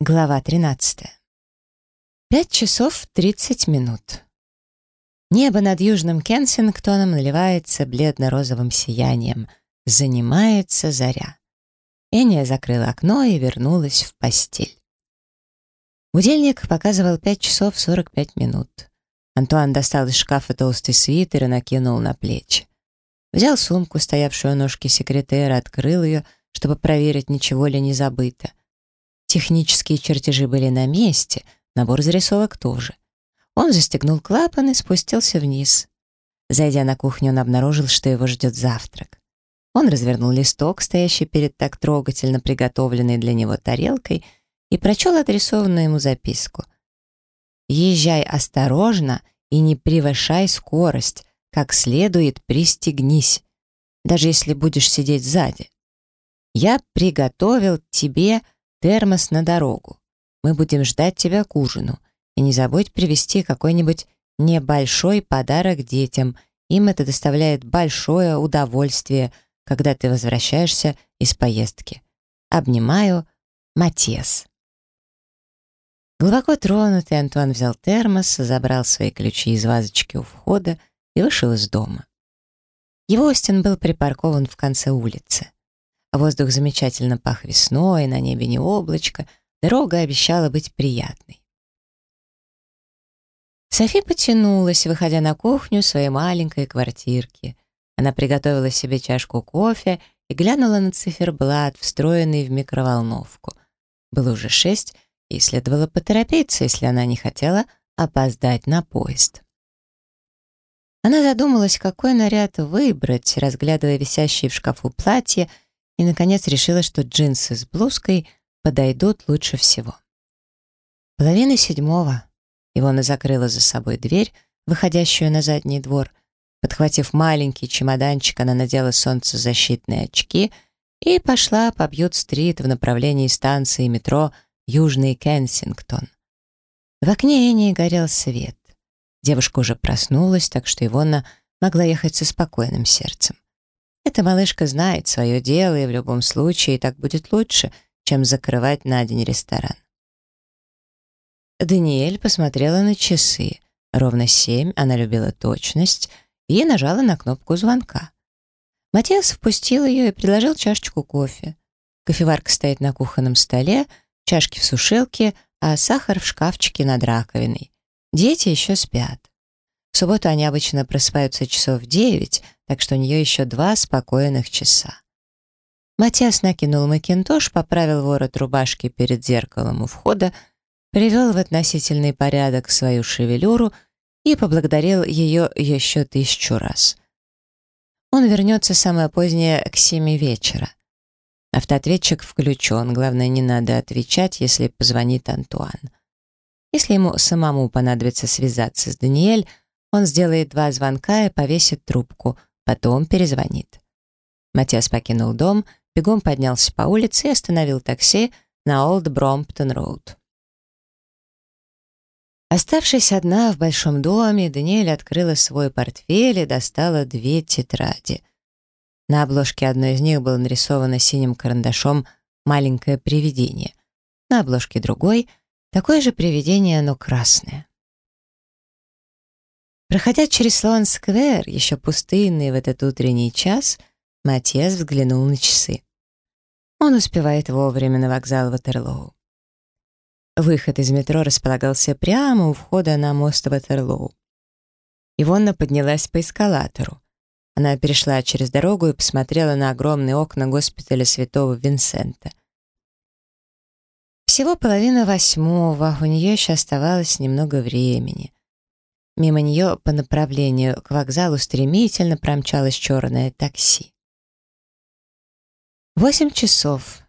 Глава 13. Пять часов тридцать минут. Небо над Южным Кенсингтоном наливается бледно-розовым сиянием. Занимается заря. Эния закрыла окно и вернулась в постель. Будильник показывал пять часов сорок пять минут. Антуан достал из шкафа толстый свитер и накинул на плечи. Взял сумку, стоявшую у ножки секретера, открыл ее, чтобы проверить, ничего ли не забыто. Технические чертежи были на месте, набор зарисовок тоже. Он застегнул клапан и спустился вниз. Зайдя на кухню, он обнаружил, что его ждет завтрак. Он развернул листок, стоящий перед так трогательно приготовленной для него тарелкой, и прочел адресованную ему записку. «Езжай осторожно и не превышай скорость, как следует пристегнись, даже если будешь сидеть сзади. Я приготовил тебе термос на дорогу. Мы будем ждать тебя к ужину. И не забудь привезти какой-нибудь небольшой подарок детям. Им это доставляет большое удовольствие, когда ты возвращаешься из поездки. Обнимаю, Матес. Глубоко тронутый Антуан взял термос, забрал свои ключи из вазочки у входа и вышел из дома. Его Остин был припаркован в конце улицы. Воздух замечательно пах весной, на небе не облачко, дорога обещала быть приятной. Софи потянулась, выходя на кухню своей маленькой квартирки. Она приготовила себе чашку кофе и глянула на циферблат, встроенный в микроволновку. Было уже шесть, и следовало поторопиться, если она не хотела опоздать на поезд. Она задумалась, какой наряд выбрать, разглядывая висящие в шкафу платья и, наконец, решила, что джинсы с блузкой подойдут лучше всего. Половина седьмого. Ивона закрыла за собой дверь, выходящую на задний двор. Подхватив маленький чемоданчик, она надела солнцезащитные очки и пошла по Бьют-стрит в направлении станции метро Южный Кенсингтон. В окне Энни горел свет. Девушка уже проснулась, так что Ивона могла ехать со спокойным сердцем. Эта малышка знает свое дело, и в любом случае так будет лучше, чем закрывать на день ресторан. Даниэль посмотрела на часы. Ровно семь, она любила точность, и нажала на кнопку звонка. Матиас впустил ее и предложил чашечку кофе. Кофеварка стоит на кухонном столе, чашки в сушилке, а сахар в шкафчике над раковиной. Дети еще спят. В субботу они обычно просыпаются часов в девять, так что у нее еще два спокойных часа. Матиас накинул макинтош, поправил ворот рубашки перед зеркалом у входа, привел в относительный порядок свою шевелюру и поблагодарил ее еще тысячу раз. Он вернется самое позднее к семи вечера. Автоответчик включен, главное, не надо отвечать, если позвонит Антуан. Если ему самому понадобится связаться с Даниэль, он сделает два звонка и повесит трубку, потом перезвонит. Матиас покинул дом, бегом поднялся по улице и остановил такси на Олд Бромптон-Роуд. Оставшись одна в большом доме, Даниэль открыла свой портфель и достала две тетради. На обложке одной из них было нарисовано синим карандашом маленькое привидение. На обложке другой — такое же привидение, но красное. Проходя через Слоан-сквер, еще пустынный в этот утренний час, Матиас взглянул на часы. Он успевает вовремя на вокзал Ватерлоу. Выход из метро располагался прямо у входа на мост Ватерлоу. Ивонна поднялась по эскалатору. Она перешла через дорогу и посмотрела на огромные окна госпиталя Святого Винсента. Всего половина восьмого, у нее еще оставалось немного времени. Мимо нее по направлению к вокзалу стремительно промчалось черное такси. Восемь часов.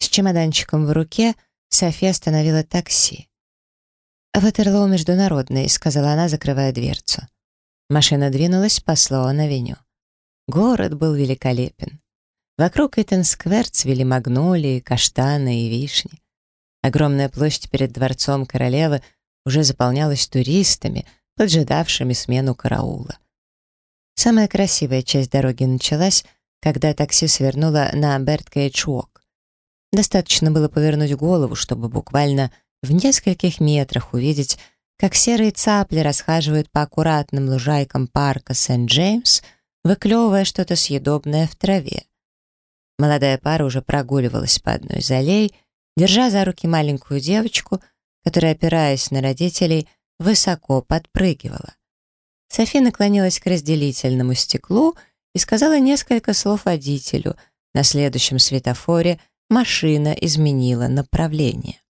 С чемоданчиком в руке София остановила такси. «Ватерлоу международный», — сказала она, закрывая дверцу. Машина двинулась по Слоан-авеню. Город был великолепен. Вокруг Итан-сквер цвели магнолии, каштаны и вишни. Огромная площадь перед дворцом королевы — уже заполнялась туристами, поджидавшими смену караула. Самая красивая часть дороги началась, когда такси свернуло на Берткейдж-Уок. Достаточно было повернуть голову, чтобы буквально в нескольких метрах увидеть, как серые цапли расхаживают по аккуратным лужайкам парка Сент-Джеймс, выклевывая что-то съедобное в траве. Молодая пара уже прогуливалась по одной из аллей, держа за руки маленькую девочку, которая, опираясь на родителей, высоко подпрыгивала. Софи наклонилась к разделительному стеклу и сказала несколько слов водителю. На следующем светофоре машина изменила направление.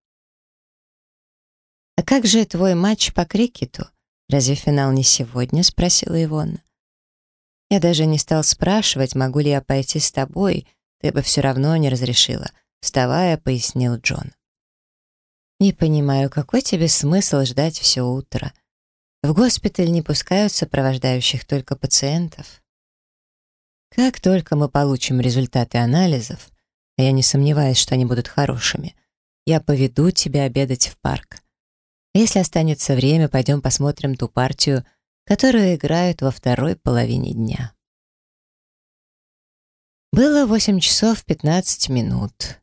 «А как же твой матч по крикету? Разве финал не сегодня?» — спросила Ивонна. «Я даже не стал спрашивать, могу ли я пойти с тобой, ты бы все равно не разрешила», — вставая, пояснил Джон. «Не понимаю, какой тебе смысл ждать все утро? В госпиталь не пускают сопровождающих только пациентов». Как только мы получим результаты анализов, а я не сомневаюсь, что они будут хорошими, я поведу тебя обедать в парк. Если останется время, пойдем посмотрим ту партию, которую играют во второй половине дня. Было 8 часов 15 минут.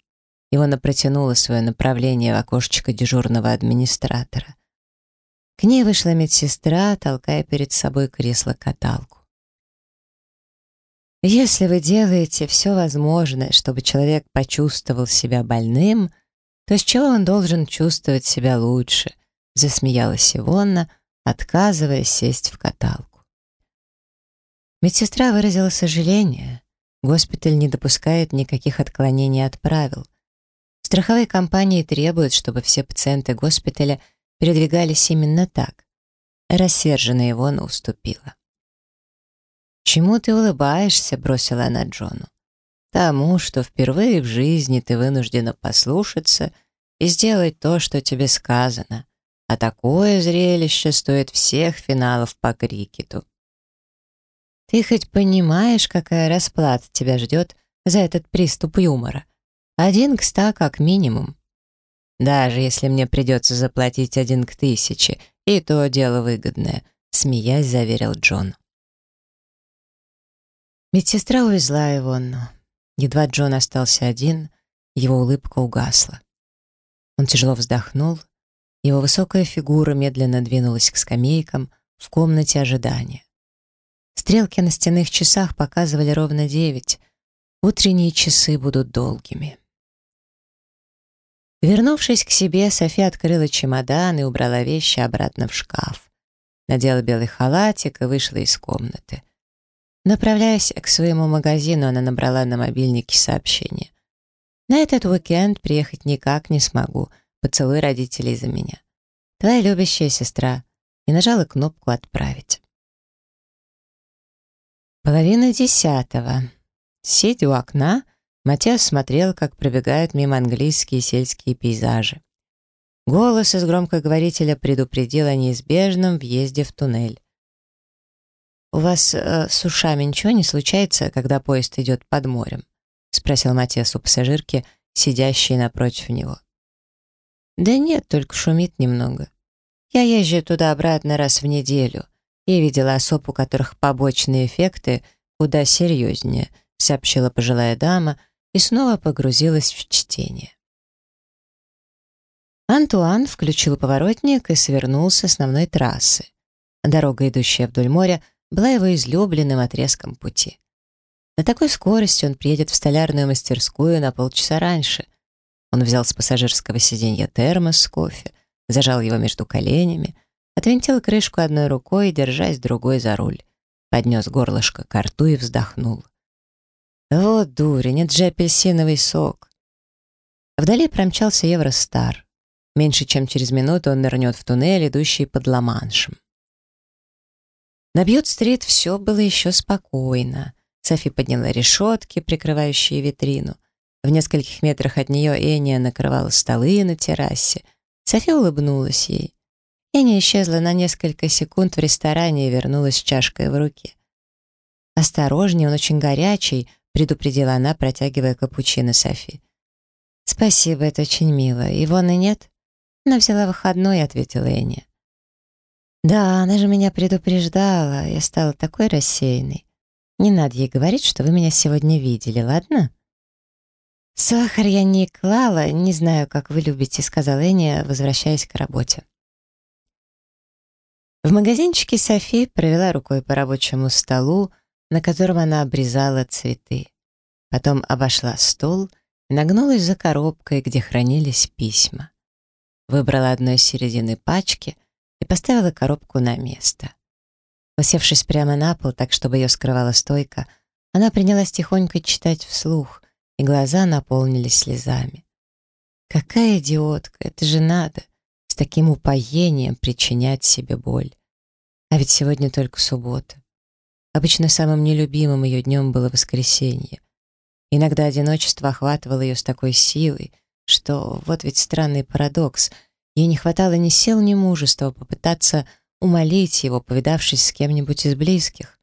Ивана протянула свое направление в окошечко дежурного администратора. К ней вышла медсестра, толкая перед собой кресло-каталку. Если вы делаете все возможное, чтобы человек почувствовал себя больным, то с чего он должен чувствовать себя лучше? Засмеялась Ивонна, отказываясь сесть в каталку. Медсестра выразила сожаление. Госпиталь не допускает никаких отклонений от правил. Страховые компании требуют, чтобы все пациенты госпиталя передвигались именно так. Рассерженная Ивона уступила. «Чему ты улыбаешься?» — бросила она Джону. «Тому, что впервые в жизни ты вынуждена послушаться и сделать то, что тебе сказано. А такое зрелище стоит всех финалов по крикету». «Ты хоть понимаешь, какая расплата тебя ждет за этот приступ юмора? Один к ста как минимум. Даже если мне придется заплатить один к тысяче, и то дело выгодное», — смеясь заверил Джон. Медсестра увезла его, но едва Джон остался один, его улыбка угасла. Он тяжело вздохнул, его высокая фигура медленно двинулась к скамейкам в комнате ожидания. Стрелки на стенных часах показывали ровно девять. Утренние часы будут долгими. Вернувшись к себе, София открыла чемодан и убрала вещи обратно в шкаф. Надела белый халатик и вышла из комнаты. Направляясь к своему магазину, она набрала на мобильнике сообщение. «На этот уикенд приехать никак не смогу. Поцелуй родителей за меня. Твоя любящая сестра». И нажала кнопку «Отправить». Половина десятого. Сидя у окна, Матиас смотрел, как пробегают мимо английские сельские пейзажи. Голос из громкоговорителя предупредил о неизбежном въезде в туннель. «У вас э, с ушами ничего не случается, когда поезд идет под морем?» — спросил Матиас у пассажирки, сидящей напротив него. «Да нет, только шумит немного. Я езжу туда-обратно раз в неделю и видела особ, у которых побочные эффекты куда серьезнее», — сообщила пожилая дама и снова погрузилась в чтение. Антуан включил поворотник и свернул с основной трассы. Дорога, идущая вдоль моря, — была его излюбленным отрезком пути. На такой скорости он приедет в столярную мастерскую на полчаса раньше. Он взял с пассажирского сиденья термос с кофе, зажал его между коленями, отвинтил крышку одной рукой, держась другой за руль, поднес горлышко к рту и вздохнул. Вот дурень, это же апельсиновый сок. Вдали промчался Евростар. Меньше чем через минуту он нырнет в туннель, идущий под Ла-Маншем. На Бьют-стрит все было еще спокойно. Софи подняла решетки, прикрывающие витрину. В нескольких метрах от нее Эния накрывала столы на террасе. Софи улыбнулась ей. Эния исчезла на несколько секунд в ресторане и вернулась с чашкой в руке. «Осторожнее, он очень горячий», — предупредила она, протягивая капучино Софи. «Спасибо, это очень мило. Ивоны нет?» «Она взяла выходной», — ответила Эния. «Да, она же меня предупреждала. Я стала такой рассеянной. Не надо ей говорить, что вы меня сегодня видели, ладно?» «Сахар я не клала, не знаю, как вы любите», — сказала Эня, возвращаясь к работе. В магазинчике Софи провела рукой по рабочему столу, на котором она обрезала цветы. Потом обошла стол и нагнулась за коробкой, где хранились письма. Выбрала одну из середины пачки и поставила коробку на место. Усевшись прямо на пол, так чтобы ее скрывала стойка, она принялась тихонько читать вслух, и глаза наполнились слезами. Какая идиотка, это же надо, с таким упоением причинять себе боль. А ведь сегодня только суббота. Обычно самым нелюбимым ее днем было воскресенье. Иногда одиночество охватывало ее с такой силой, что, вот ведь странный парадокс, ей не хватало ни сил, ни мужества попытаться умолить его, повидавшись с кем-нибудь из близких.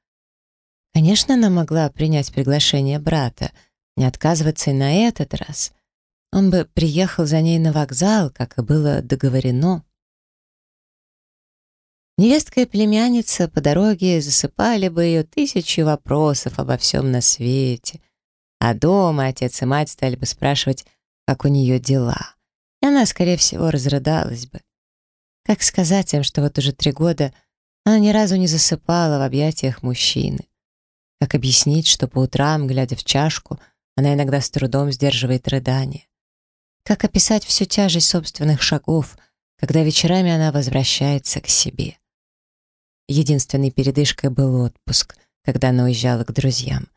Конечно, она могла принять приглашение брата, не отказываться и на этот раз. Он бы приехал за ней на вокзал, как и было договорено. Невестка и племянница по дороге засыпали бы ее тысячи вопросов обо всем на свете. А дома отец и мать стали бы спрашивать, как у нее дела. И она, скорее всего, разрыдалась бы. Как сказать им, что вот уже три года она ни разу не засыпала в объятиях мужчины? Как объяснить, что по утрам, глядя в чашку, она иногда с трудом сдерживает рыдание? Как описать всю тяжесть собственных шагов, когда вечерами она возвращается к себе? Единственной передышкой был отпуск, когда она уезжала к друзьям.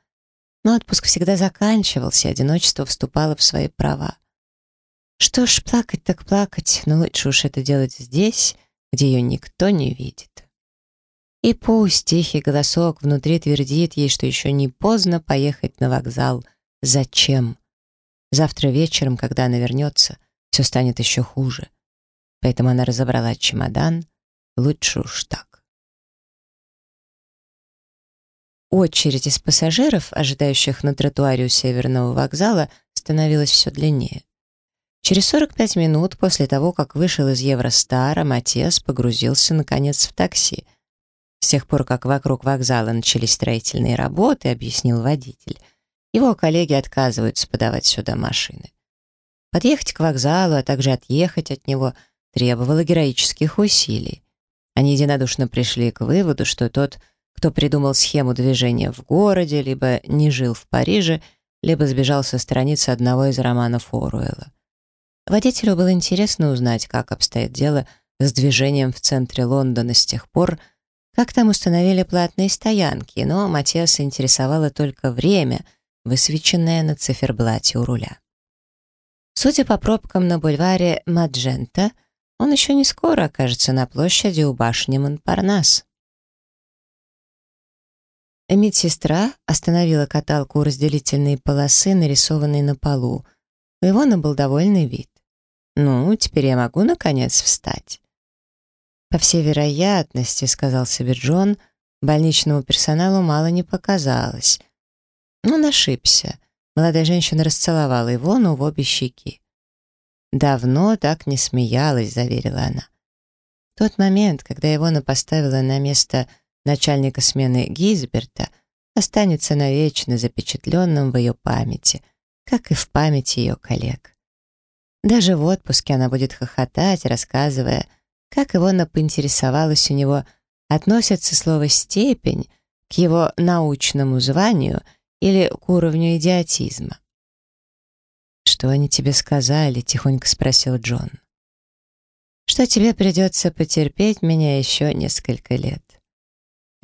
Но отпуск всегда заканчивался, и одиночество вступало в свои права. Что ж, плакать так плакать, но лучше уж это делать здесь, где ее никто не видит. И пусть тихий голосок внутри твердит ей, что еще не поздно поехать на вокзал. Зачем? Завтра вечером, когда она вернется, все станет еще хуже. Поэтому она разобрала чемодан. Лучше уж так. Очередь из пассажиров, ожидающих на тротуаре у Северного вокзала, становилась все длиннее. Через 45 минут после того, как вышел из Евростара, Матиас погрузился, наконец, в такси. С тех пор, как вокруг вокзала начались строительные работы, объяснил водитель, его коллеги отказываются подавать сюда машины. Подъехать к вокзалу, а также отъехать от него требовало героических усилий. Они единодушно пришли к выводу, что тот, кто придумал схему движения в городе, либо не жил в Париже, либо сбежал со страницы одного из романов Оруэлла. Водителю было интересно узнать, как обстоит дело с движением в центре Лондона с тех пор, как там установили платные стоянки, но Матиаса интересовало только время, высвеченное на циферблате у руля. Судя по пробкам на бульваре Маджента, он еще не скоро окажется на площади у башни Монпарнас. Медсестра остановила каталку у разделительной полосы, нарисованной на полу. У Ивона был довольный вид. «Ну, теперь я могу, наконец, встать». «По всей вероятности», — сказал себе Джон, больничному персоналу мало не показалось. Но он ошибся. Молодая женщина расцеловала но в обе щеки. «Давно так не смеялась», — заверила она. В тот момент, когда Ивона поставила на место начальника смены Гизберта, останется навечно запечатленным в ее памяти, как и в памяти ее коллег. Даже в отпуске она будет хохотать, рассказывая, как Ивона поинтересовалась у него, относится слово «степень» к его научному званию или к уровню идиотизма. «Что они тебе сказали?» — тихонько спросил Джон. «Что тебе придется потерпеть меня еще несколько лет».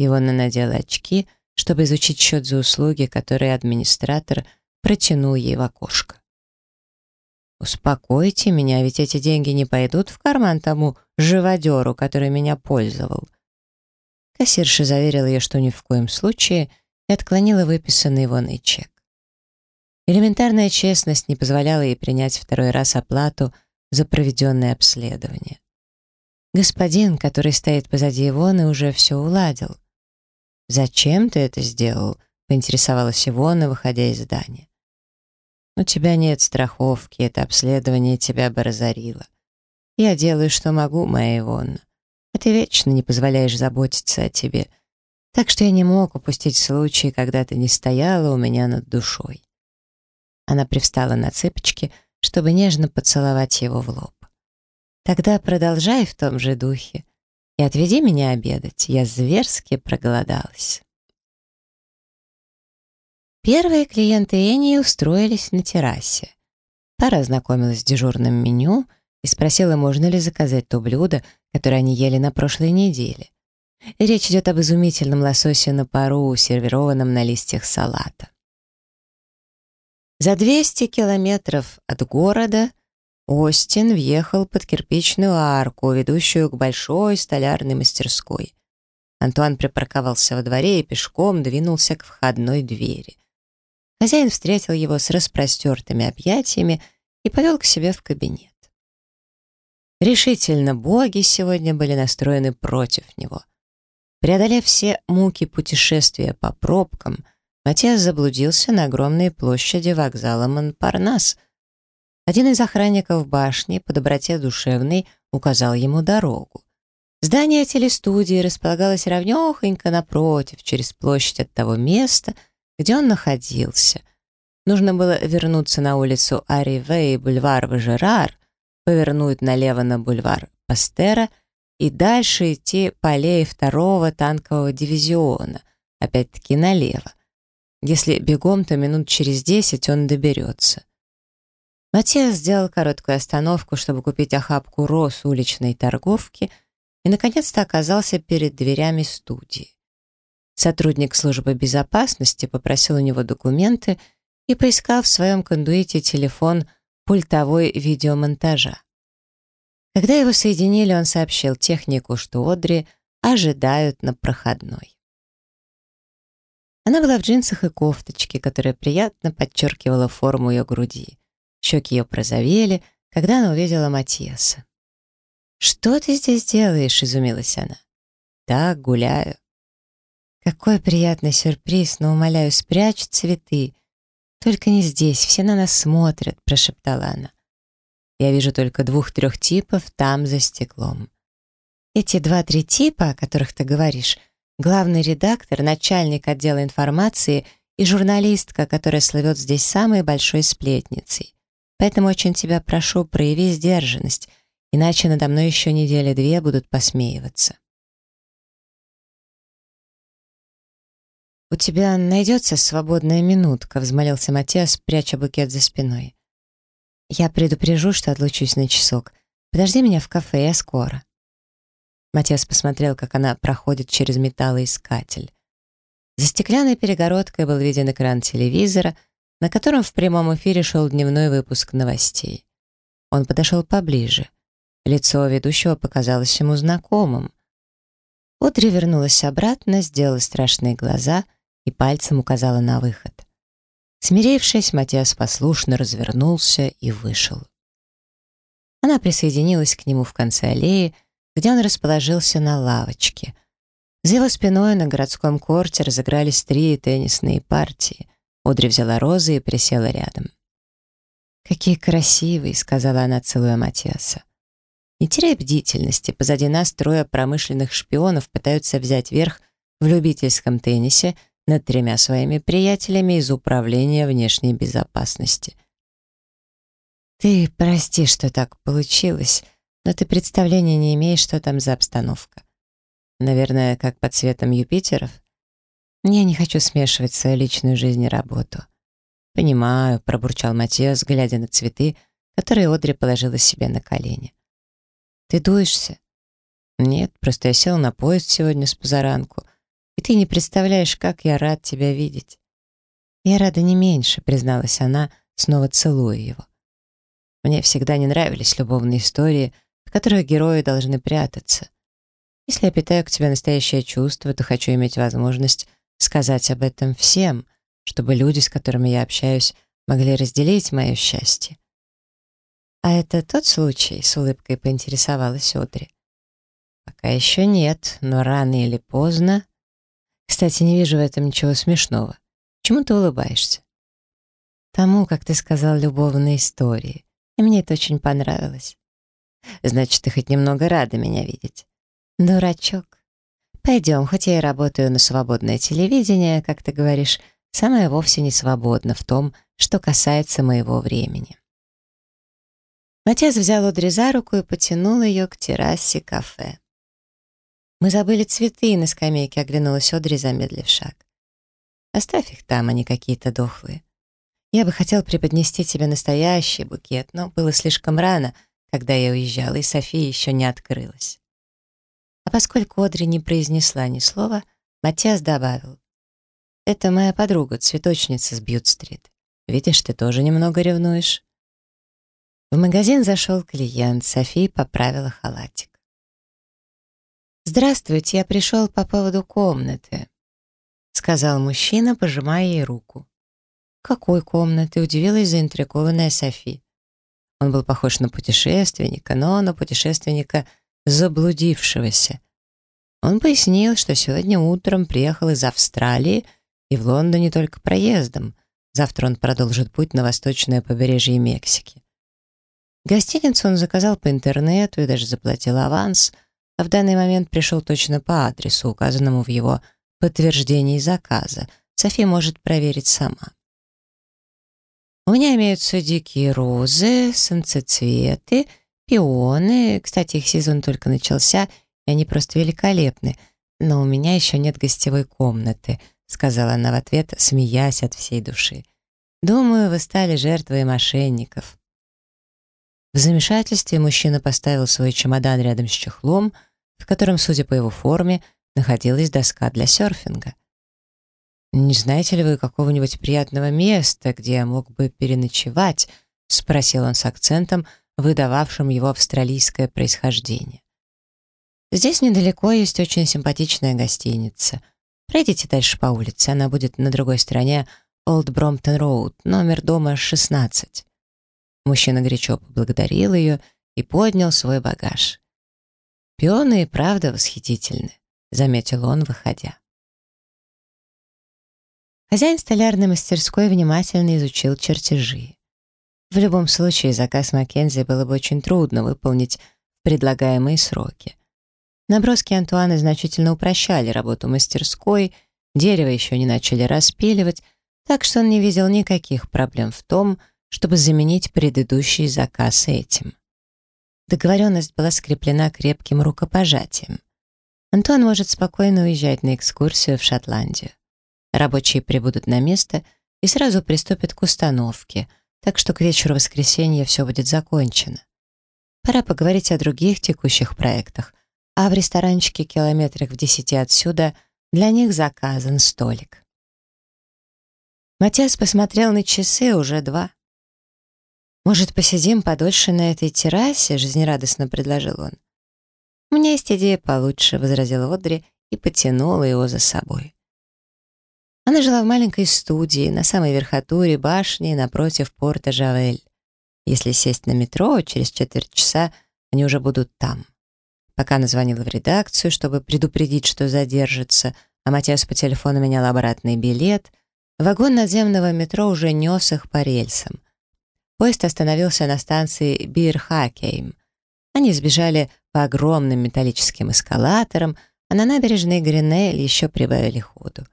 Ивона надела очки, чтобы изучить счет за услуги, которые администратор протянул ей в окошко. «Успокойте меня, ведь эти деньги не пойдут в карман тому живодеру, который меня пользовал». Кассирша заверила ее, что ни в коем случае, и отклонила выписанный вон и чек. Элементарная честность не позволяла ей принять второй раз оплату за проведенное обследование. Господин, который стоит позади Ивоны, уже все уладил. «Зачем ты это сделал?» — поинтересовалась Ивона, выходя из здания. У тебя нет страховки, это обследование тебя бы разорило. Я делаю, что могу, моя Ивонна. А ты вечно не позволяешь заботиться о тебе. Так что я не мог упустить случай, когда ты не стояла у меня над душой. Она привстала на цыпочки, чтобы нежно поцеловать его в лоб. «Тогда продолжай в том же духе и отведи меня обедать, я зверски проголодалась». Первые клиенты Эни устроились на террасе. Пара ознакомилась с дежурным меню и спросила, можно ли заказать то блюдо, которое они ели на прошлой неделе. Речь идет об изумительном лососе на пару, сервированном на листьях салата. За 200 километров от города Остин въехал под кирпичную арку, ведущую к большой столярной мастерской. Антуан припарковался во дворе и пешком двинулся к входной двери. Хозяин встретил его с распростертыми объятиями и повел к себе в кабинет. Решительно боги сегодня были настроены против него. Преодолев все муки путешествия по пробкам, Матиас заблудился на огромной площади вокзала Монпарнас. Один из охранников башни по доброте душевной указал ему дорогу. Здание телестудии располагалось равнёхонько напротив, через площадь от того места, где он находился. Нужно было вернуться на улицу Ариве и бульвар Важерар, повернуть налево на бульвар Пастера и дальше идти по аллее второго танкового дивизиона, опять-таки налево. Если бегом, то минут через десять он доберется. Матиас сделал короткую остановку, чтобы купить охапку роз уличной торговки и, наконец-то, оказался перед дверями студии. Сотрудник службы безопасности попросил у него документы и поискал в своем кондуите телефон пультовой видеомонтажа. Когда его соединили, он сообщил технику, что Одри ожидают на проходной. Она была в джинсах и кофточке, которая приятно подчеркивала форму ее груди. Щеки ее прозовели, когда она увидела Матиаса. «Что ты здесь делаешь?» — изумилась она. «Так, гуляю». «Какой приятный сюрприз, но, умоляю, спрячь цветы. Только не здесь, все на нас смотрят», — прошептала она. «Я вижу только двух-трех типов там, за стеклом». «Эти два-три типа, о которых ты говоришь, — главный редактор, начальник отдела информации и журналистка, которая слывет здесь самой большой сплетницей. Поэтому очень тебя прошу, прояви сдержанность, иначе надо мной еще недели две будут посмеиваться. «У тебя найдется свободная минутка», — взмолился Матиас, пряча букет за спиной. «Я предупрежу, что отлучусь на часок. Подожди меня в кафе, я скоро». Матиас посмотрел, как она проходит через металлоискатель. За стеклянной перегородкой был виден экран телевизора, на котором в прямом эфире шел дневной выпуск новостей. Он подошел поближе. Лицо ведущего показалось ему знакомым. Одри вернулась обратно, сделала страшные глаза и пальцем указала на выход. Смирившись, Матиас послушно развернулся и вышел. Она присоединилась к нему в конце аллеи, где он расположился на лавочке. За его спиной на городском корте разыгрались три теннисные партии. Одри взяла розы и присела рядом. «Какие красивые!» — сказала она, целуя Матиаса. «Не теряй бдительности, позади нас трое промышленных шпионов пытаются взять верх в любительском теннисе над тремя своими приятелями из Управления внешней безопасности». «Ты прости, что так получилось», но ты представления не имеешь, что там за обстановка. Наверное, как под цветом Юпитеров? Я не хочу смешивать свою личную жизнь и работу. «Понимаю», — пробурчал Матиас, глядя на цветы, которые Одри положила себе на колени. «Ты дуешься?» «Нет, просто я сел на поезд сегодня с позаранку, и ты не представляешь, как я рад тебя видеть». «Я рада не меньше», — призналась она, снова целуя его. Мне всегда не нравились любовные истории, в которых герои должны прятаться. Если я питаю к тебе настоящее чувство, то хочу иметь возможность сказать об этом всем, чтобы люди, с которыми я общаюсь, могли разделить мое счастье. «А это тот случай?» — с улыбкой поинтересовалась Одри. «Пока еще нет, но рано или поздно...» «Кстати, не вижу в этом ничего смешного. Чему ты улыбаешься?» «Тому, как ты сказал, любовные истории. И мне это очень понравилось. Значит, ты хоть немного рада меня видеть. Дурачок. Пойдем, хоть я и работаю на свободное телевидение, как ты говоришь, самое вовсе не свободно в том, что касается моего времени. Матиас взял Одри за руку и потянул ее к террасе кафе. «Мы забыли цветы», — на скамейке оглянулась Одри, замедлив шаг. «Оставь их там, они какие-то дохлые. Я бы хотел преподнести тебе настоящий букет, но было слишком рано, когда я уезжала, и София еще не открылась». А поскольку Одри не произнесла ни слова, Матиас добавил. «Это моя подруга, цветочница с Бьют-стрит. Видишь, ты тоже немного ревнуешь». В магазин зашел клиент, София поправила халатик. «Здравствуйте, я пришел по поводу комнаты», — сказал мужчина, пожимая ей руку. «Какой комнаты?» — удивилась заинтригованная Софи. Он был похож на путешественника, но на путешественника заблудившегося. Он пояснил, что сегодня утром приехал из Австралии и в Лондоне только проездом. Завтра он продолжит путь на восточное побережье Мексики. Гостиницу он заказал по интернету и даже заплатил аванс, а в данный момент пришел точно по адресу, указанному в его подтверждении заказа. София может проверить сама. У меня имеются дикие розы, самцецветы, пионы. Кстати, их сезон только начался, и они просто великолепны. Но у меня еще нет гостевой комнаты, сказала она в ответ, смеясь от всей души. Думаю, вы стали жертвой мошенников. В замешательстве мужчина поставил свой чемодан рядом с чехлом, в котором, судя по его форме, находилась доска для серфинга. «Не знаете ли вы какого-нибудь приятного места, где я мог бы переночевать?» — спросил он с акцентом, выдававшим его австралийское происхождение. «Здесь недалеко есть очень симпатичная гостиница. Пройдите дальше по улице, она будет на другой стороне Олд Бромптон Роуд, номер дома 16. Мужчина горячо поблагодарил ее и поднял свой багаж. «Пионы и правда восхитительны», — заметил он, выходя. Хозяин столярной мастерской внимательно изучил чертежи. В любом случае, заказ Маккензи было бы очень трудно выполнить в предлагаемые сроки. Наброски Антуана значительно упрощали работу мастерской, дерево еще не начали распиливать, так что он не видел никаких проблем в том, чтобы заменить предыдущий заказ этим. Договоренность была скреплена крепким рукопожатием. Антон может спокойно уезжать на экскурсию в Шотландию. Рабочие прибудут на место и сразу приступят к установке, так что к вечеру воскресенья все будет закончено. Пора поговорить о других текущих проектах, а в ресторанчике километрах в десяти отсюда для них заказан столик. Матиас посмотрел на часы, уже два. «Может, посидим подольше на этой террасе?» — жизнерадостно предложил он. «У меня есть идея получше», — возразила Одри и потянула его за собой. Она жила в маленькой студии на самой верхотуре башни напротив порта Жавель. Если сесть на метро, через четверть часа они уже будут там. Пока она звонила в редакцию, чтобы предупредить, что задержится, а Матиас по телефону менял обратный билет, вагон надземного метро уже нес их по рельсам — Поезд остановился на станции Бирхакейм. Они сбежали по огромным металлическим эскалаторам, а на набережной Гринель еще прибавили ходу.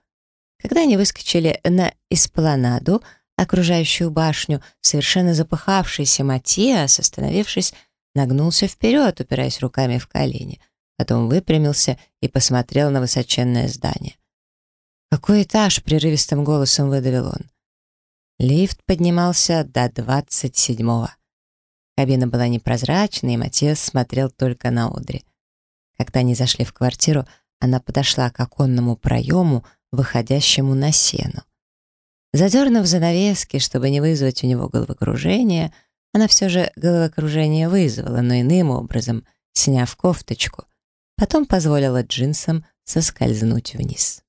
Когда они выскочили на эспланаду, окружающую башню, совершенно запыхавшийся Матиас, остановившись, нагнулся вперед, упираясь руками в колени. Потом выпрямился и посмотрел на высоченное здание. «Какой этаж?» — прерывистым голосом выдавил он. Лифт поднимался до двадцать седьмого. Кабина была непрозрачной, и Матиас смотрел только на Одри. Когда они зашли в квартиру, она подошла к оконному проему, выходящему на сену. Задернув занавески, чтобы не вызвать у него головокружение, она все же головокружение вызвала, но иным образом, сняв кофточку. Потом позволила джинсам соскользнуть вниз.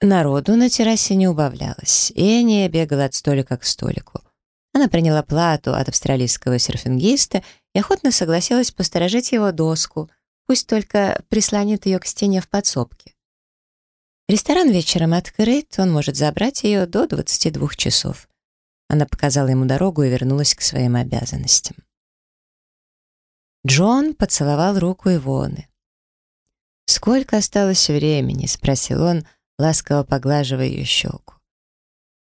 Народу на террасе не убавлялось, и Эния бегала от столика к столику. Она приняла плату от австралийского серфингиста и охотно согласилась посторожить его доску, пусть только прислонит ее к стене в подсобке. Ресторан вечером открыт, он может забрать ее до 22 часов. Она показала ему дорогу и вернулась к своим обязанностям. Джон поцеловал руку Ивоны. «Сколько осталось времени?» — спросил он, ласково поглаживая ее щеку.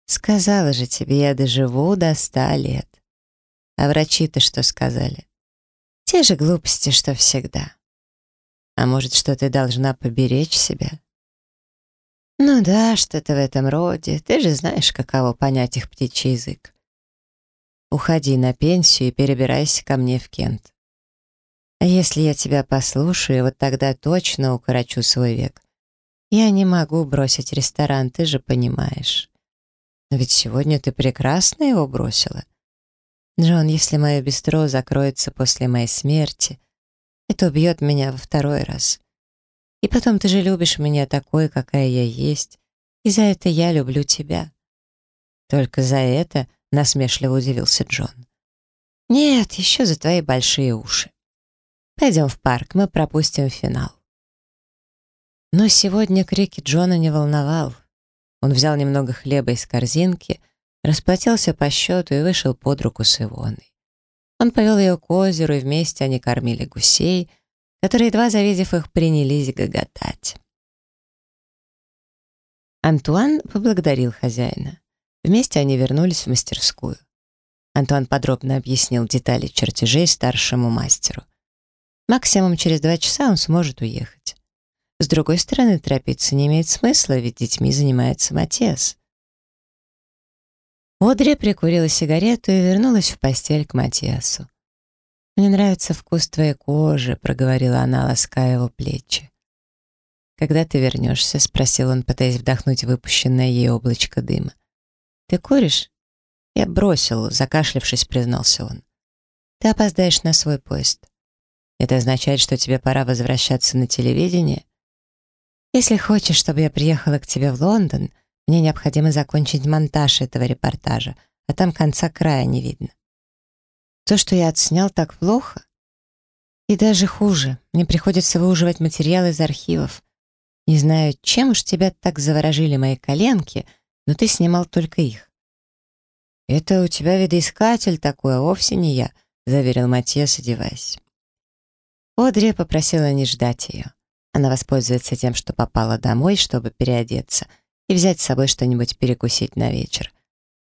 Сказала же тебе, я доживу до ста лет. А врачи-то что сказали? Те же глупости, что всегда. А может, что ты должна поберечь себя? Ну да, что-то в этом роде. Ты же знаешь, каково понять их птичий язык. Уходи на пенсию и перебирайся ко мне в Кент. А если я тебя послушаю, вот тогда точно укорочу свой век. Я не могу бросить ресторан, ты же понимаешь. Но ведь сегодня ты прекрасно его бросила. Джон, если мое бистро закроется после моей смерти, это убьет меня во второй раз. И потом ты же любишь меня такой, какая я есть, и за это я люблю тебя. Только за это насмешливо удивился Джон. Нет, еще за твои большие уши. Пойдем в парк, мы пропустим финал. Но сегодня крики Джона не волновал. Он взял немного хлеба из корзинки, расплатился по счету и вышел под руку с Ивоной. Он повел ее к озеру, и вместе они кормили гусей, которые, едва завидев их, принялись гоготать. Антуан поблагодарил хозяина. Вместе они вернулись в мастерскую. Антуан подробно объяснил детали чертежей старшему мастеру. Максимум через два часа он сможет уехать. С другой стороны, торопиться не имеет смысла, ведь детьми занимается Матиас. Одри прикурила сигарету и вернулась в постель к Матиасу. «Мне нравится вкус твоей кожи», — проговорила она, лаская его плечи. «Когда ты вернешься?» — спросил он, пытаясь вдохнуть выпущенное ей облачко дыма. «Ты куришь?» «Я бросил», — закашлявшись, признался он. «Ты опоздаешь на свой поезд. Это означает, что тебе пора возвращаться на телевидение?» «Если хочешь, чтобы я приехала к тебе в Лондон, мне необходимо закончить монтаж этого репортажа, а там конца края не видно. То, что я отснял, так плохо. И даже хуже, мне приходится выуживать материалы из архивов. Не знаю, чем уж тебя так заворожили мои коленки, но ты снимал только их. «Это у тебя видоискатель такой, а вовсе не я», — заверил Матьес, одеваясь. Одри попросила не ждать ее. Она воспользуется тем, что попала домой, чтобы переодеться — и взять с собой что-нибудь перекусить на вечер.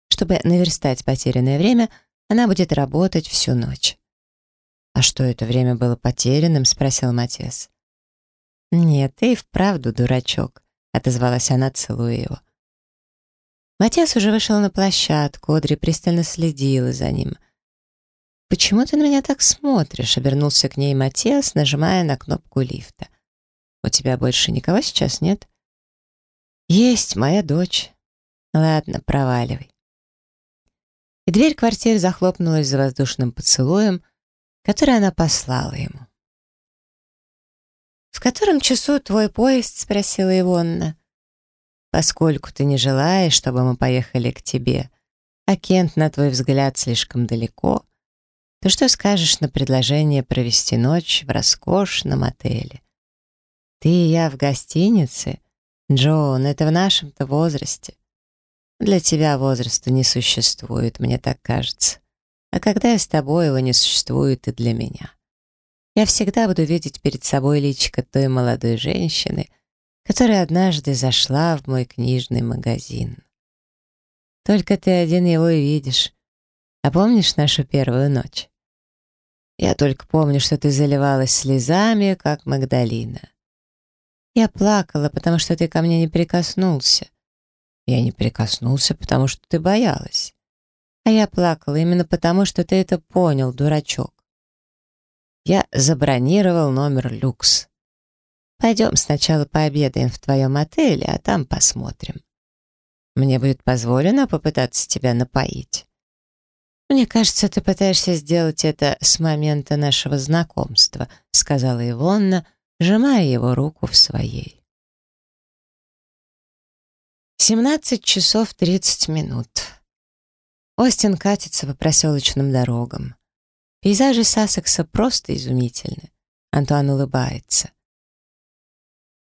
Чтобы наверстать потерянное время, она будет работать всю ночь. «А что, это время было потерянным?» — спросил Матес. «Нет, ты и вправду дурачок», — отозвалась она, целуя его. Матес уже вышел на площадку, Одри пристально следила за ним. «Почему ты на меня так смотришь?» — обернулся к ней Матес, нажимая на кнопку лифта. «У тебя больше никого сейчас нет?» «Есть моя дочь. Ладно, проваливай». И дверь квартиры захлопнулась за воздушным поцелуем, который она послала ему. «В котором часу твой поезд?» — спросила Ивонна. «Поскольку ты не желаешь, чтобы мы поехали к тебе, а Кент, на твой взгляд, слишком далеко, то что скажешь на предложение провести ночь в роскошном отеле? Ты и я в гостинице — «Джон, это в нашем-то возрасте. Для тебя возраста не существует, мне так кажется. А когда я с тобой, его не существует и для меня. Я всегда буду видеть перед собой личико той молодой женщины, которая однажды зашла в мой книжный магазин. Только ты один его и видишь. А помнишь нашу первую ночь? Я только помню, что ты заливалась слезами, как Магдалина. Я плакала, потому что ты ко мне не прикоснулся. Я не прикоснулся, потому что ты боялась. А я плакала именно потому, что ты это понял, дурачок. Я забронировал номер люкс. Пойдем сначала пообедаем в твоем отеле, а там посмотрим. Мне будет позволено попытаться тебя напоить. Мне кажется, ты пытаешься сделать это с момента нашего знакомства, сказала Ивонна, сжимая его руку в своей. 17 часов 30 минут. Остин катится по проселочным дорогам. Пейзажи Сассекса просто изумительны. Антуан улыбается.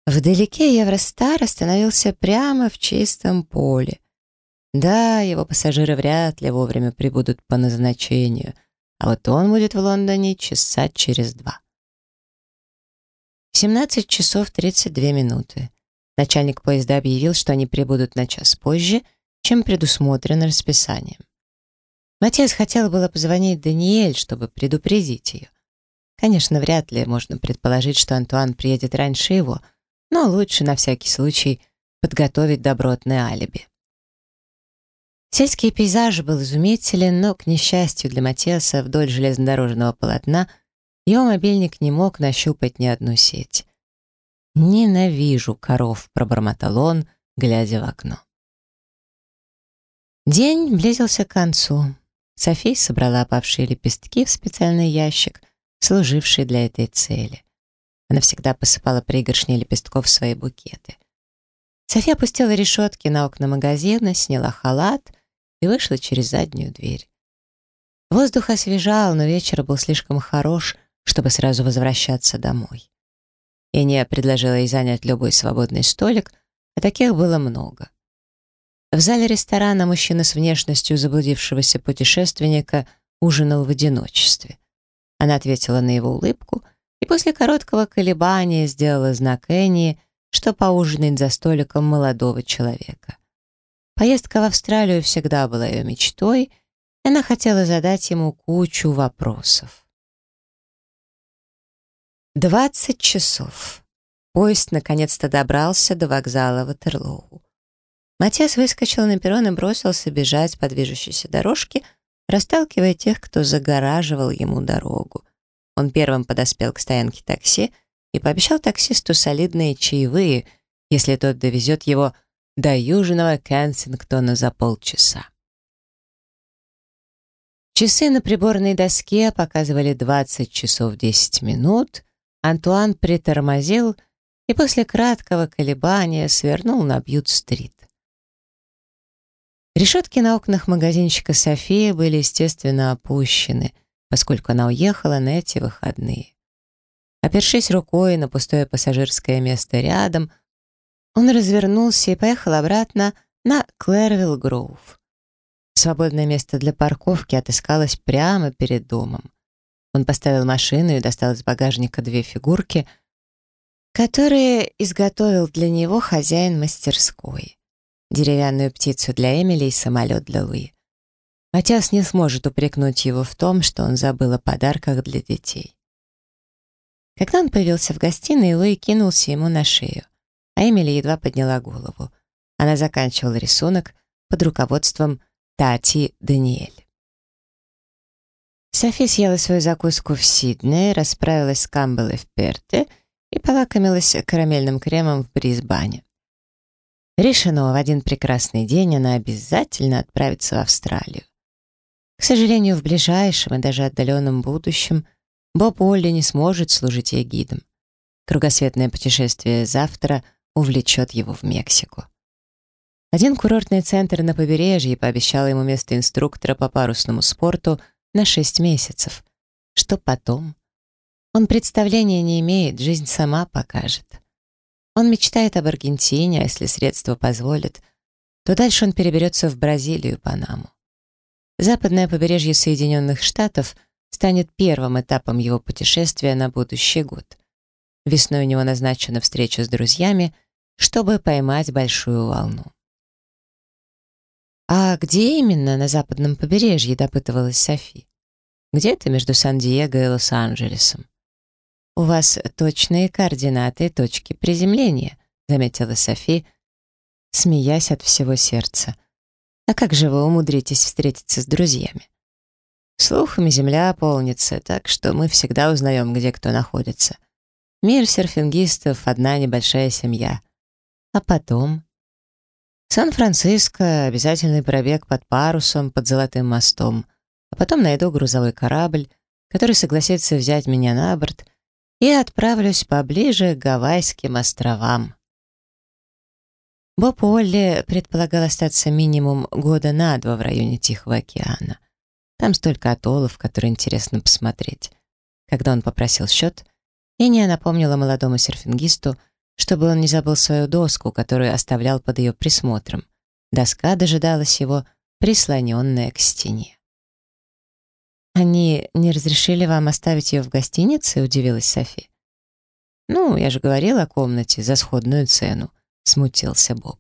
Вдалеке Евростар остановился прямо в чистом поле. Да, его пассажиры вряд ли вовремя прибудут по назначению, а вот он будет в Лондоне часа через два. 17 часов 32 минуты. Начальник поезда объявил, что они прибудут на час позже, чем предусмотрено расписанием. Матиас хотел было позвонить Даниэль, чтобы предупредить ее. Конечно, вряд ли можно предположить, что Антуан приедет раньше его, но лучше на всякий случай подготовить добротное алиби. Сельский пейзаж был изумителен, но, к несчастью для Матиаса, вдоль железнодорожного полотна его мобильник не мог нащупать ни одну сеть. «Ненавижу коров», — пробормотал он, глядя в окно. День близился к концу. София собрала опавшие лепестки в специальный ящик, служивший для этой цели. Она всегда посыпала пригоршни лепестков в свои букеты. София опустила решетки на окна магазина, сняла халат и вышла через заднюю дверь. Воздух освежал, но вечер был слишком хорош, чтобы сразу возвращаться домой. Эния предложила ей занять любой свободный столик, а таких было много. В зале ресторана мужчина с внешностью заблудившегося путешественника ужинал в одиночестве. Она ответила на его улыбку и после короткого колебания сделала знак Энни, что поужинает за столиком молодого человека. Поездка в Австралию всегда была ее мечтой, и она хотела задать ему кучу вопросов. 20 часов. Поезд наконец-то добрался до вокзала Ватерлоу. Матиас выскочил на перрон и бросился бежать по движущейся дорожке, расталкивая тех, кто загораживал ему дорогу. Он первым подоспел к стоянке такси и пообещал таксисту солидные чаевые, если тот довезет его до южного Кенсингтона за полчаса. Часы на приборной доске показывали 20 часов 10 минут. Антуан притормозил и после краткого колебания свернул на Бьют-стрит. Решетки на окнах магазинчика Софии были, естественно, опущены, поскольку она уехала на эти выходные. Опершись рукой на пустое пассажирское место рядом, он развернулся и поехал обратно на Клэрвилл Гроув. Свободное место для парковки отыскалось прямо перед домом. Он поставил машину и достал из багажника две фигурки, которые изготовил для него хозяин мастерской. Деревянную птицу для Эмили и самолет для Луи. Матиас не сможет упрекнуть его в том, что он забыл о подарках для детей. Когда он появился в гостиной, Луи кинулся ему на шею а Эмили едва подняла голову. Она заканчивала рисунок под руководством Тати Даниэль. Софи съела свою закуску в Сиднее, расправилась с Камбеллой в Перте и полакомилась карамельным кремом в Брисбане. Решено, в один прекрасный день она обязательно отправится в Австралию. К сожалению, в ближайшем и даже отдаленном будущем Боб Уолли не сможет служить ей гидом. Кругосветное путешествие завтра — увлечет его в Мексику. Один курортный центр на побережье пообещал ему место инструктора по парусному спорту на 6 месяцев. Что потом? Он представления не имеет, жизнь сама покажет. Он мечтает об Аргентине, а если средства позволят, то дальше он переберется в Бразилию Панаму. Западное побережье Соединенных Штатов станет первым этапом его путешествия на будущий год. Весной у него назначена встреча с друзьями — чтобы поймать большую волну. «А где именно на западном побережье?» — допытывалась Софи. «Где-то между Сан-Диего и Лос-Анджелесом». «У вас точные координаты точки приземления», — заметила Софи, смеясь от всего сердца. «А как же вы умудритесь встретиться с друзьями?» «Слухами земля полнится, так что мы всегда узнаем, где кто находится. Мир серфингистов — одна небольшая семья. А потом? Сан-Франциско, обязательный пробег под парусом, под Золотым мостом. А потом найду грузовой корабль, который согласится взять меня на борт, и отправлюсь поближе к Гавайским островам. Боб Уолли предполагал остаться минимум года на два в районе Тихого океана. Там столько атоллов, которые интересно посмотреть. Когда он попросил счет, Иния напомнила молодому серфингисту, чтобы он не забыл свою доску, которую оставлял под ее присмотром. Доска дожидалась его, прислоненная к стене. «Они не разрешили вам оставить ее в гостинице?» — удивилась Софи. «Ну, я же говорила о комнате за сходную цену», — смутился Боб.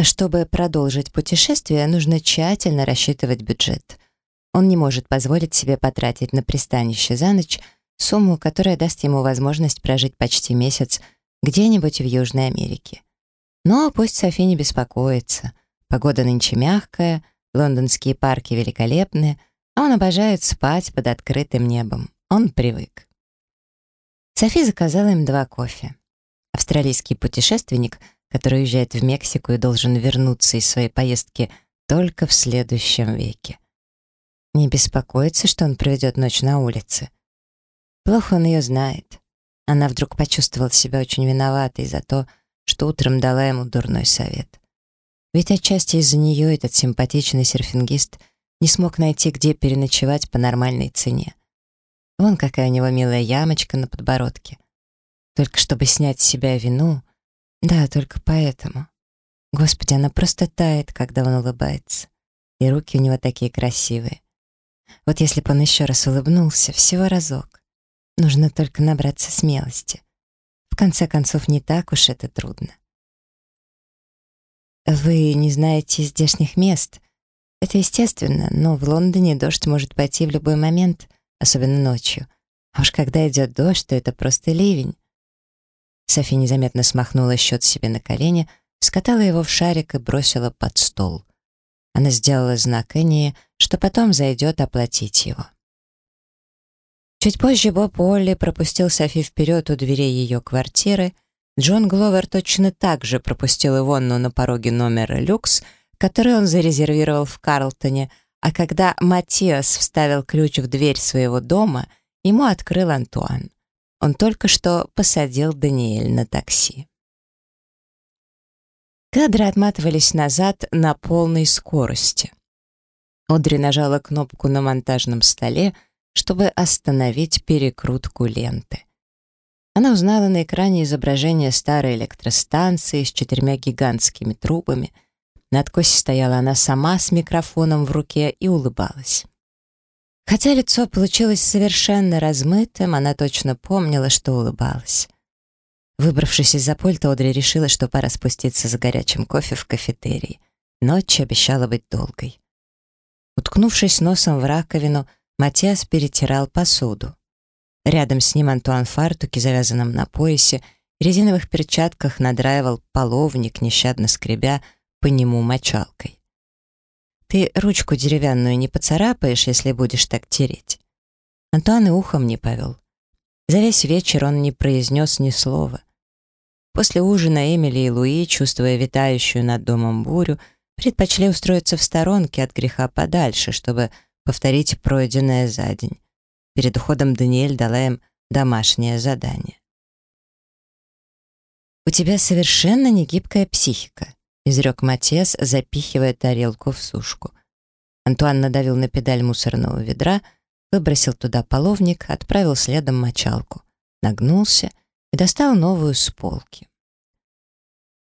Чтобы продолжить путешествие, нужно тщательно рассчитывать бюджет. Он не может позволить себе потратить на пристанище за ночь сумму, которая даст ему возможность прожить почти месяц где-нибудь в Южной Америке. Но пусть Софи не беспокоится. Погода нынче мягкая, лондонские парки великолепны, а он обожает спать под открытым небом. Он привык. Софи заказала им два кофе. Австралийский путешественник, который уезжает в Мексику и должен вернуться из своей поездки только в следующем веке. Не беспокоится, что он проведет ночь на улице. Плохо он ее знает. Она вдруг почувствовала себя очень виноватой за то, что утром дала ему дурной совет. Ведь отчасти из-за нее этот симпатичный серфингист не смог найти, где переночевать по нормальной цене. Вон какая у него милая ямочка на подбородке. Только чтобы снять с себя вину. Да, только поэтому. Господи, она просто тает, когда он улыбается. И руки у него такие красивые. Вот если бы он еще раз улыбнулся, всего разок. Нужно только набраться смелости. В конце концов, не так уж это трудно. Вы не знаете здешних мест. Это естественно, но в Лондоне дождь может пойти в любой момент, особенно ночью. А уж когда идет дождь, то это просто ливень. Софи незаметно смахнула счет себе на колени, скатала его в шарик и бросила под стол. Она сделала знак Энни, что потом зайдет оплатить его. Чуть позже Боб Олли пропустил Софи вперед у дверей ее квартиры. Джон Гловер точно так же пропустил Ивонну на пороге номера «Люкс», который он зарезервировал в Карлтоне, а когда Матиас вставил ключ в дверь своего дома, ему открыл Антуан. Он только что посадил Даниэль на такси. Кадры отматывались назад на полной скорости. Одри нажала кнопку на монтажном столе, чтобы остановить перекрутку ленты. Она узнала на экране изображение старой электростанции с четырьмя гигантскими трубами. На откосе стояла она сама с микрофоном в руке и улыбалась. Хотя лицо получилось совершенно размытым, она точно помнила, что улыбалась. Выбравшись из-за пульта, Одри решила, что пора спуститься за горячим кофе в кафетерий. Ночь обещала быть долгой. Уткнувшись носом в раковину, Матиас перетирал посуду. Рядом с ним Антуан в фартуке, завязанном на поясе, в резиновых перчатках надраивал половник, нещадно скребя по нему мочалкой. Ты ручку деревянную не поцарапаешь, если будешь так тереть. Антуан и ухом не повел. За весь вечер он не произнес ни слова. После ужина Эмили и Луи, чувствуя витающую над домом бурю, предпочли устроиться в сторонке от греха подальше, чтобы повторить пройденное за день. Перед уходом Даниэль дала им домашнее задание. «У тебя совершенно негибкая психика изрек Матес, запихивая тарелку в сушку. Антуан надавил на педаль мусорного ведра, выбросил туда половник, отправил следом мочалку, нагнулся и достал новую с полки.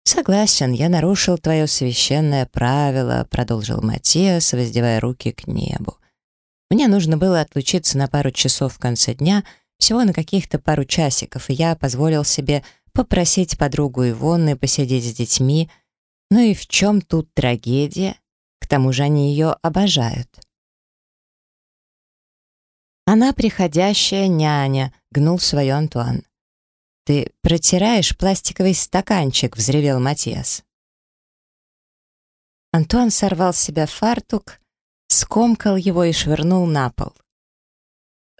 «Согласен, я нарушил твое священное правило», — продолжил Матиас, воздевая руки к небу. «Мне нужно было отлучиться на пару часов в конце дня, всего на каких-то пару часиков, и я позволил себе попросить подругу Ивонны посидеть с детьми, ну и в чем тут трагедия? К тому же они ее обожают. Она приходящая няня, гнул свое Антуан. «Ты протираешь пластиковый стаканчик», — взревел Матиас. Антуан сорвал с себя фартук, скомкал его и швырнул на пол.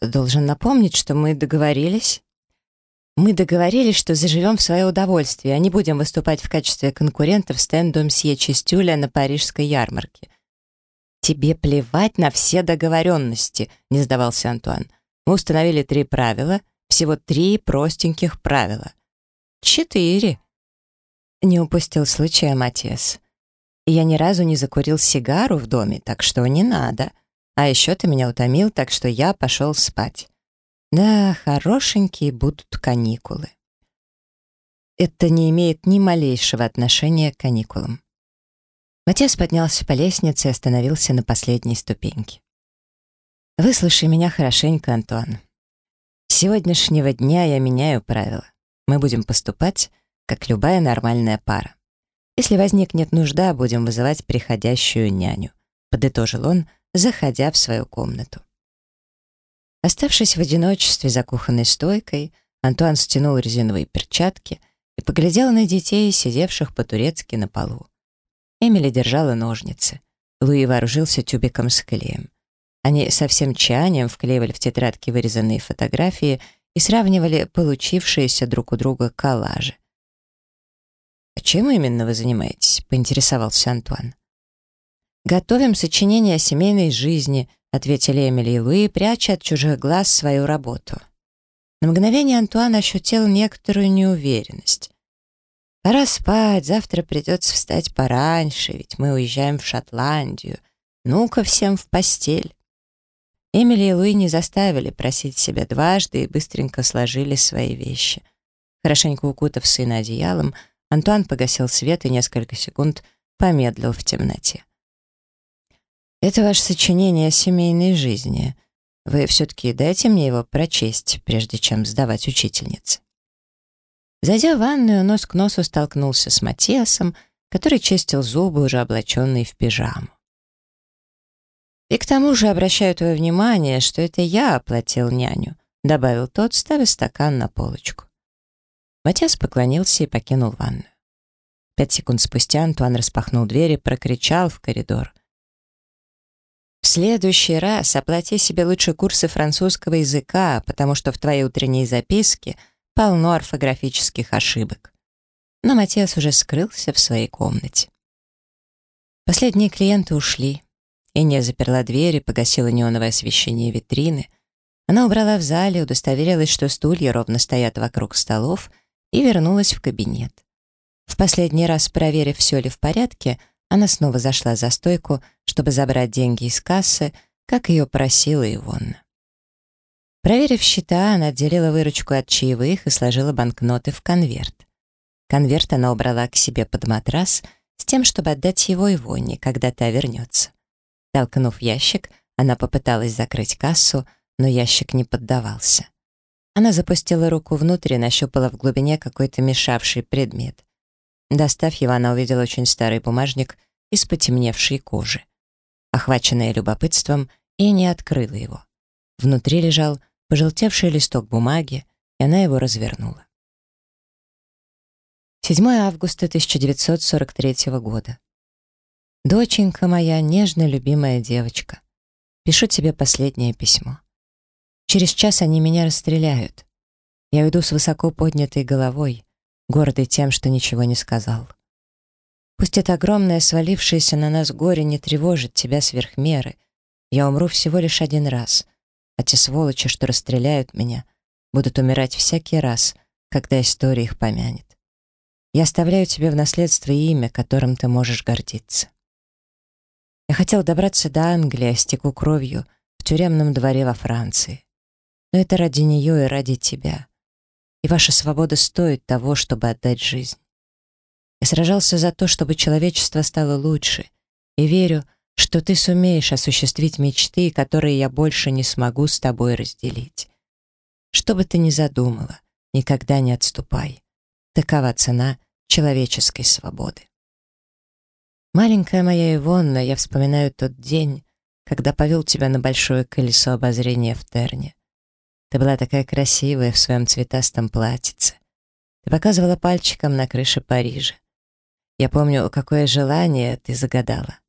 «Должен напомнить, что мы договорились...» Мы договорились, что заживем в свое удовольствие, а не будем выступать в качестве конкурентов стенду мсье Чистюля на парижской ярмарке. «Тебе плевать на все договоренности», — не сдавался Антуан. «Мы установили три правила, всего три простеньких правила». «Четыре». Не упустил случая, Матиас. Я ни разу не закурил сигару в доме, так что не надо. А еще ты меня утомил, так что я пошел спать. Да, хорошенькие будут каникулы. Это не имеет ни малейшего отношения к каникулам. Матес поднялся по лестнице и остановился на последней ступеньке. «Выслушай меня хорошенько, Антуан. С сегодняшнего дня я меняю правила. Мы будем поступать, как любая нормальная пара. Если возникнет нужда, будем вызывать приходящую няню», — подытожил он, заходя в свою комнату. Оставшись в одиночестве за кухонной стойкой, Антуан стянул резиновые перчатки и поглядел на детей, сидевших по-турецки на полу. Эмили держала ножницы. Луи вооружился тюбиком с клеем. Они со всем чаянием вклеивали в тетрадки вырезанные фотографии и сравнивали получившиеся друг у друга коллажи. «А чем именно вы занимаетесь?» — поинтересовался Антуан. «Готовим сочинение о семейной жизни», — ответили Эмили и Луи, пряча от чужих глаз свою работу. На мгновение Антуан ощутил некоторую неуверенность. «Пора спать, завтра придется встать пораньше, ведь мы уезжаем в Шотландию. Ну-ка всем в постель». Эмили и Луи не заставили просить себя дважды и быстренько сложили свои вещи. Хорошенько укутав сына одеялом, Антуан погасил свет и несколько секунд помедлил в темноте. «Это ваше сочинение о семейной жизни. Вы все-таки дайте мне его прочесть, прежде чем сдавать учительнице». Зайдя в ванную, нос к носу столкнулся с Матиасом, который чистил зубы, уже облаченный в пижаму. «И к тому же обращаю твое внимание, что это я оплатил няню», добавил тот, ставя стакан на полочку. Матиас поклонился и покинул ванную. Пять секунд спустя Антуан распахнул дверь и прокричал в коридор. «В следующий раз оплати себе лучше курсы французского языка, потому что в твоей утренней записке полно орфографических ошибок». Но Матиас уже скрылся в своей комнате. Последние клиенты ушли. Эния заперла дверь и погасила неоновое освещение витрины. Она убрала в зале, удостоверилась, что стулья ровно стоят вокруг столов, и вернулась в кабинет. В последний раз, проверив, все ли в порядке, она снова зашла за стойку, чтобы забрать деньги из кассы, как ее просила Ивонна. Проверив счета, она отделила выручку от чаевых и сложила банкноты в конверт. Конверт она убрала к себе под матрас с тем, чтобы отдать его Ивонне, когда та вернется. Толкнув ящик, она попыталась закрыть кассу, но ящик не поддавался. Она запустила руку внутрь и нащупала в глубине какой-то мешавший предмет. Достав его, она увидела очень старый бумажник из потемневшей кожи. Охваченная любопытством, и не открыла его. Внутри лежал пожелтевший листок бумаги, и она его развернула. 7 августа 1943 года. Доченька моя, нежно любимая девочка, пишу тебе последнее письмо. Через час они меня расстреляют. Я уйду с высоко поднятой головой, гордый тем, что ничего не сказал. Пусть это огромное свалившееся на нас горе не тревожит тебя сверх меры. Я умру всего лишь один раз, а те сволочи, что расстреляют меня, будут умирать всякий раз, когда история их помянет. Я оставляю тебе в наследство имя, которым ты можешь гордиться. Я хотел добраться до Англии, а стеку кровью в тюремном дворе во Франции. Но это ради нее и ради тебя. И ваша свобода стоит того, чтобы отдать жизнь. Я сражался за то, чтобы человечество стало лучше, и верю, что ты сумеешь осуществить мечты, которые я больше не смогу с тобой разделить. Что бы ты ни задумала, никогда не отступай. Такова цена человеческой свободы. Маленькая моя Ивонна, я вспоминаю тот день, когда повел тебя на большое колесо обозрения в Терне. Ты была такая красивая в своем цветастом платьице. Ты показывала пальчиком на крыше Парижа. Я помню, какое желание ты загадала.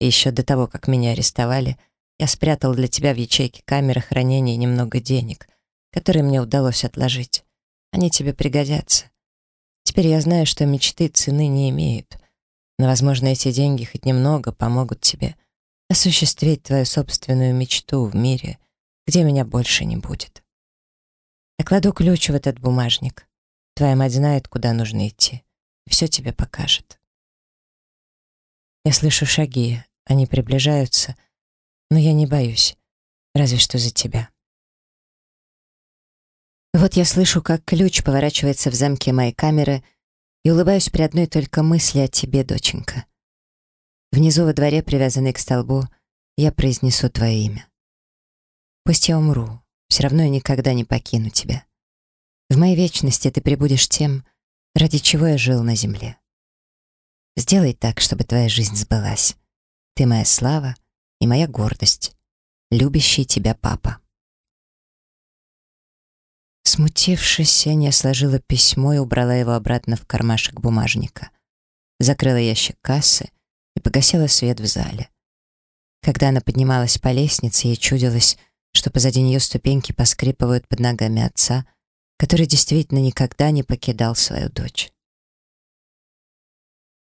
И еще до того, как меня арестовали, я спрятал для тебя в ячейке камеры хранения немного денег, которые мне удалось отложить. Они тебе пригодятся. Теперь я знаю, что мечты цены не имеют — но, возможно, эти деньги хоть немного помогут тебе осуществить твою собственную мечту в мире, где меня больше не будет. Я кладу ключ в этот бумажник. Твоя мать знает, куда нужно идти, и все тебе покажет. Я слышу шаги, они приближаются, но я не боюсь, разве что за тебя. Вот я слышу, как ключ поворачивается в замке моей камеры — и улыбаюсь при одной только мысли о тебе, доченька. Внизу во дворе, привязанный к столбу, я произнесу твое имя. Пусть я умру, все равно я никогда не покину тебя. В моей вечности ты прибудешь тем, ради чего я жил на земле. Сделай так, чтобы твоя жизнь сбылась. Ты моя слава и моя гордость. Любящий тебя папа. Смутившись, я сложила письмо и убрала его обратно в кармашек бумажника. Закрыла ящик кассы и погасила свет в зале. Когда она поднималась по лестнице, ей чудилось, что позади нее ступеньки поскрипывают под ногами отца, который действительно никогда не покидал свою дочь.